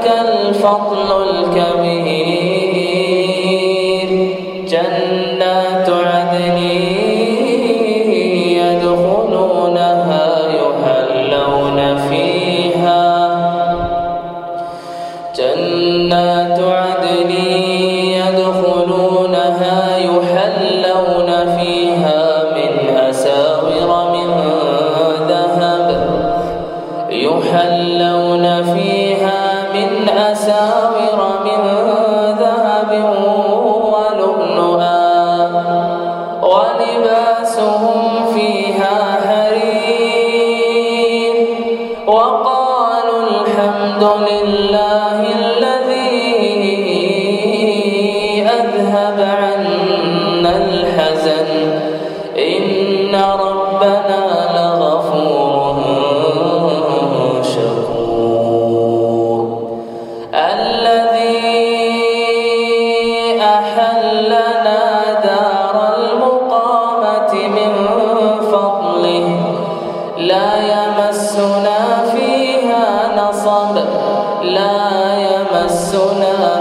ذلك الفضل الكبير. جنات عدن يدخلونها يحلون فيها. جنات عدن يدخلونها يحلون فيها من أساور من ذهب. يحلون فيها من أساور من ذهب ولباسهم فيها حرير وقالوا الحمد لله لا يمسنا